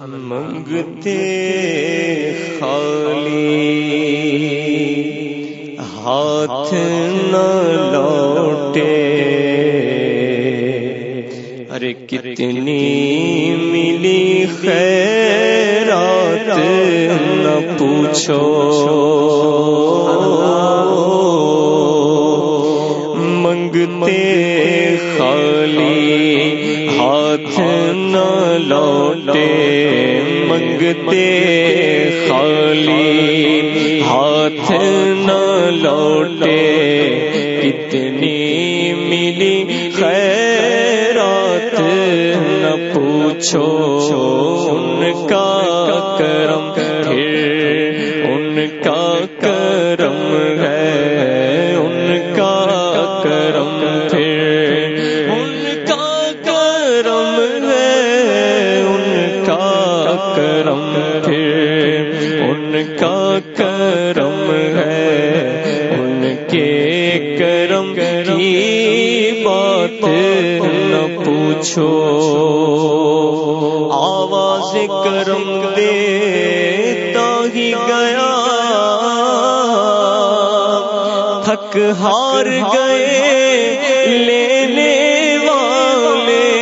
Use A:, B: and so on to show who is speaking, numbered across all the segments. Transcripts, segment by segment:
A: منگتے خالی ہاتھ نہ لوٹے۔ ارے کتنی ملی خیرات نہ پوچھو۔ منگتے خالی ہاتھ نہ لوٹے، منگتے خالی ہاتھ نہ لوٹے۔ کتنی ملی خیرات، نہ پوچھو ان کا نہ پوچھو۔ آواز کرم دیتا ہی گیا۔ تھک ہار گئے لینے والے۔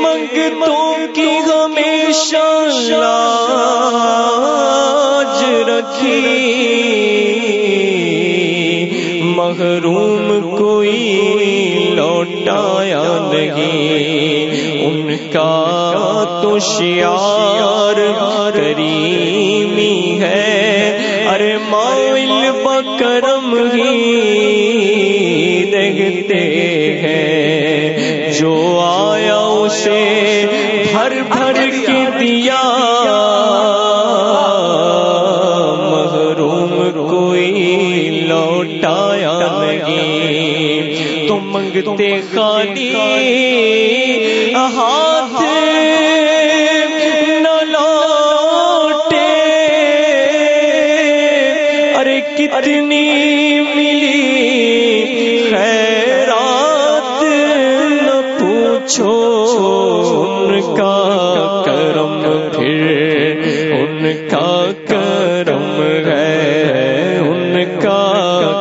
A: منگتوں کی ہمیشہ لاج رکھی۔ محروم کا تو شیار کریمی ہے۔ ارے مائل بکرم ہی دیکھتے ہیں۔ جو آیا اسے بھر بھر کے دیا۔ محروم کوئی لوٹایا نہیں۔ تو منگتے خالی۔ ہاتھ ملی خیرات نہ پوچھو ان کا کرم پھر ان کا کرم ہے ان کا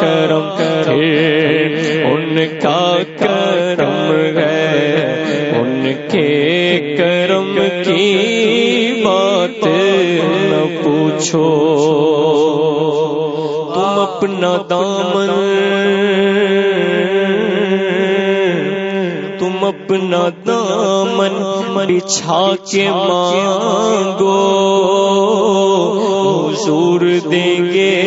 A: کرم پھر ان کا کرم ہے ان کے کرم کی بات نہ پوچھو اپنا دامن۔ تم اپنا دامن بچھا کے مانگو۔ حضور دیں گے،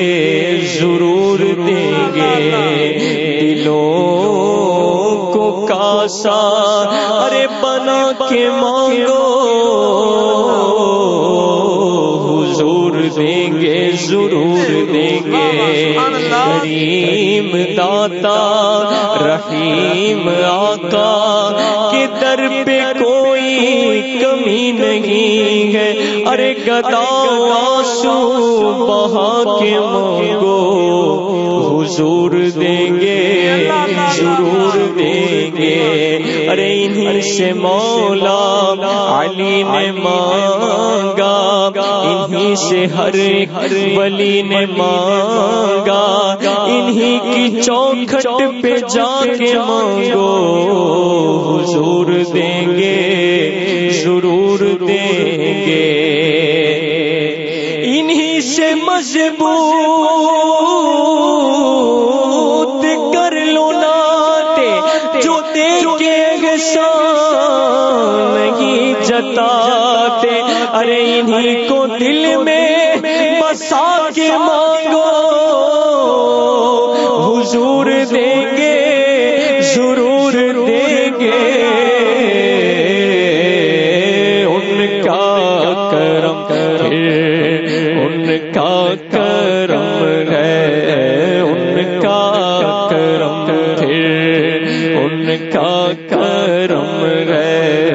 A: ضرور دیں گے۔ دلوں کو کاسا، ارے بنا کے مانگو۔ داتا، رحیم آقا کے در پہ کوئی کمی نہیں ہے۔ ارے گدا آسو بہا کے مانگو، حضور دیں گے ضرور دیں گے۔ ارے انہیں سے مولا علی نے مانگا۔ انہیں سے ہر ہر ولی نے مانگا انہیں کی چوکھٹ پہ جا کے مانگو۔ کے مانگو۔ حضور دیں گے، ضرور دیں گے۔ ان کا کرم ان کا کرم ہے، ان کا کرم ان کا کرم ہے،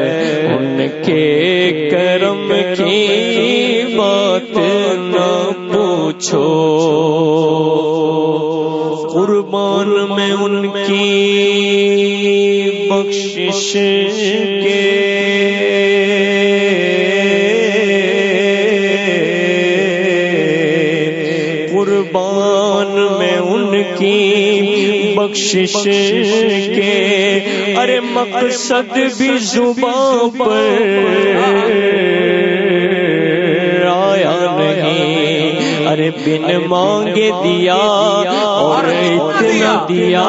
A: ان کے کرم کی بات نہ پوچھو۔ قربان میں ان کی بخشش کے قربان میں ان کی بخشش کے۔ ارے مقصد بھی زبان پر آیا نہیں۔ ارے بن مانگے دیا اور اتنا دیا۔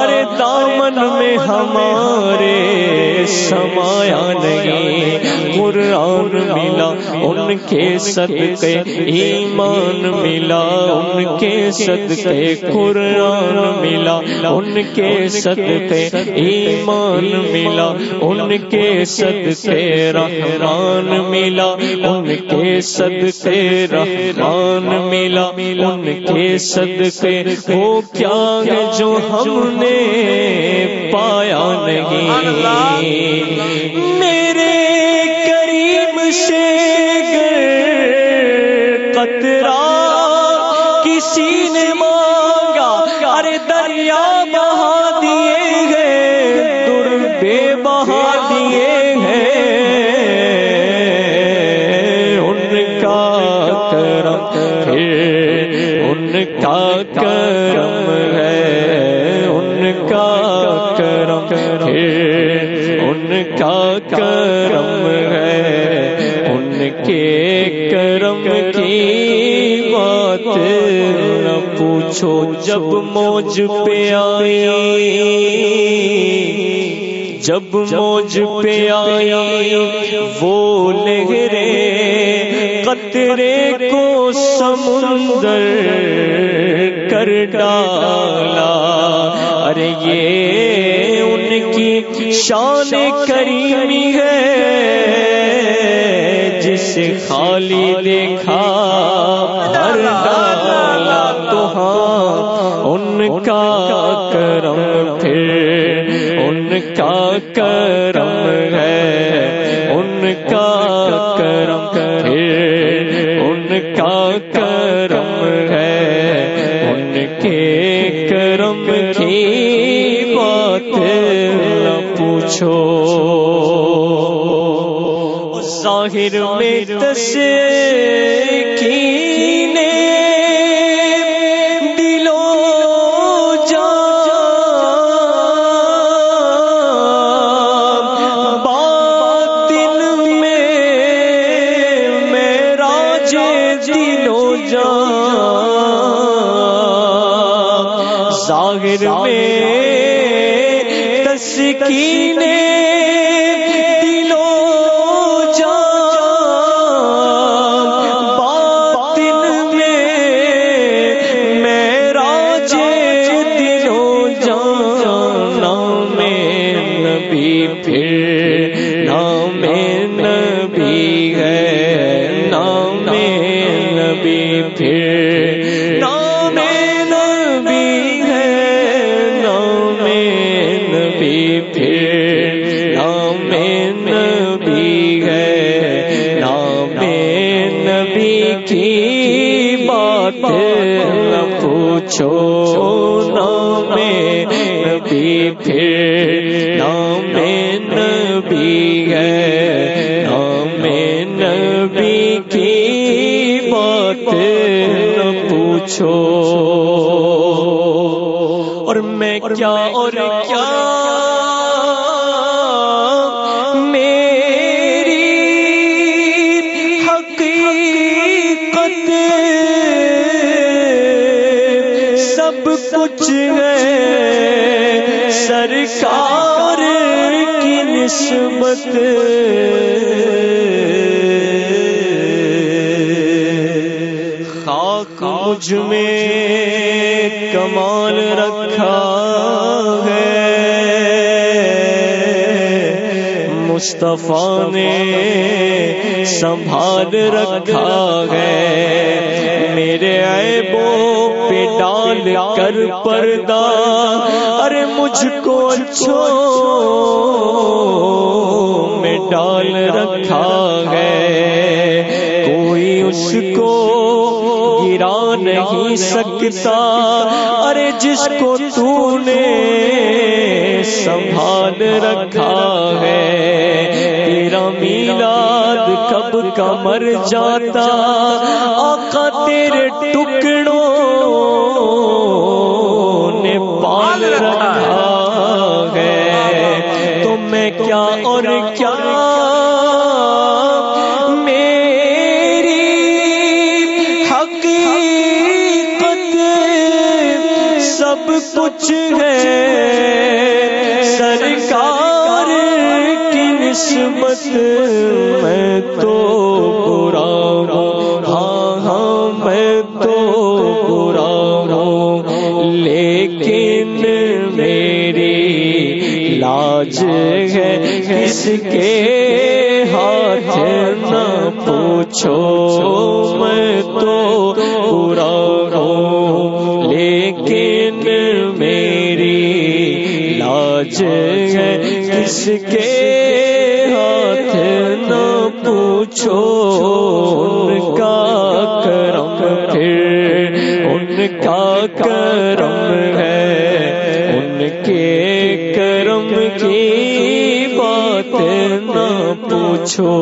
A: ارے دامن میں ہمارے سمایا نہیں۔ قرآن ملا ان کے صدقے ایمان ملا ان کے صدقے قرآن ملا ان کے صدقے ایمان ملا ان کے صدقے رحمان ملا ان کے صدقے رحمان ملا ان کے صدقے وہ کیا ہے جو ہم نے پایا نہیں میرے کریم سے کرم پھر ان کا کرم ہے، ان کا کرم پھر ان کا کرم ہے، ان کے کرم کی بات نہ پوچھو جب موج پہ آئی، جب موج پہ آئی، وہ لہرے ڈالا۔ ارے یہ ان کی شان کریمی ہے جس خالی دیکھا۔ ہر ڈالا تو ہاں ان کا کرم پھر، ان کا کرم ہے، ان کا کرم پھر۔ کے کرم کی بات نہ پوچھو۔ ظاہر میں تسے کی نبی پھر نام نبی ہے نام نبی پھر پھر نام نبی ہے۔ نام نبی کی بات نہ پوچھو۔ اور میں کیا اور کیا؟ کچھ ہے۔ نسبت مصطفیٰ نے سنبھال رکھا ہے۔ میرے عیبوں پہ ڈال کر پردہ۔ ارے مجھ کو چھو میں ڈال رکھا ہے۔ کوئی اس کو گرا نہیں سکتا۔ ارے جس کو تو نے سنبھال رکھا ہے۔ تیرا میلاد کب کا مر جاتا؟ آقا تیرے ٹکڑوں نے پال رکھا ہے۔ تو میں کیا اور کیا؟ کچھ ہے۔ نسبت میں تو برا ہوں ہاں ہاں میں تو برا ہوں لیکن میری لاج ہے کس کے ہاتھ نہ پوچھو۔ میں تو برا ہوں، لیکن میری لاج ہے کس کے پوچھو ان کا کرم پھر ان کا کرم ہے۔ ان کے کرم کی بات نہ پوچھو۔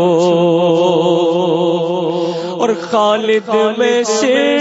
A: اور خالد میں سے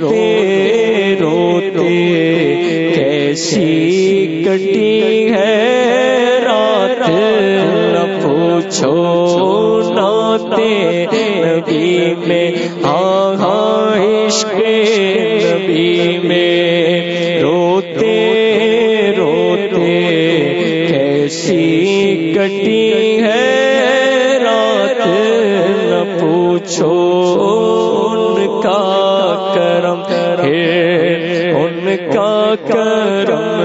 A: روتے روتے کیسی کٹی ہے رات، نہ پوچھو ناتے نبی میں ہاں ہاں عشق نبی میں۔ روتے روتے کیسی کٹی ہے رات، نہ پوچھو ان کا ہے۔ ان کا کرم